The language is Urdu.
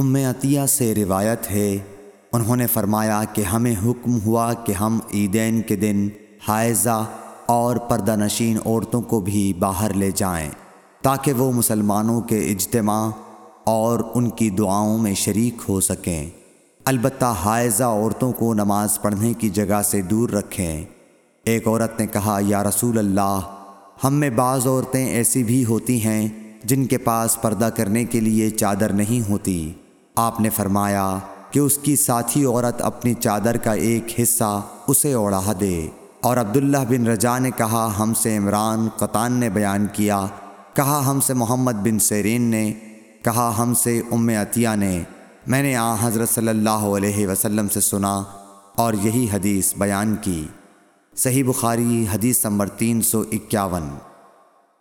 ام عطیہ سے روایت ہے، انہوں نے فرمایا کہ ہمیں حکم ہوا کہ ہم عیدین کے دن حائضہ اور پردہ نشین عورتوں کو بھی باہر لے جائیں تاکہ وہ مسلمانوں کے اجتماع اور ان کی دعاؤں میں شریک ہو سکیں۔ البتہ حائضہ عورتوں کو نماز پڑھنے کی جگہ سے دور رکھیں۔ ایک عورت نے کہا، یا رسول اللہ، ہم میں بعض عورتیں ایسی بھی ہوتی ہیں جن کے پاس پردہ کرنے کے لیے چادر نہیں ہوتی۔ آپ نے فرمایا کہ اس کی ساتھی عورت اپنی چادر کا ایک حصہ اسے اوڑھا دے۔ اور عبداللہ بن رجا نے کہا، ہم سے عمران قطان نے بیان کیا۔ کہا، ہم سے محمد بن سیرین نے۔ کہا، ہم سے ام عطیہ نے۔ میں نے آ حضرت صلی اللہ علیہ وسلم سے سنا اور یہی حدیث بیان کی۔ صحیح بخاری حدیث نمبر تین سو اکیاون۔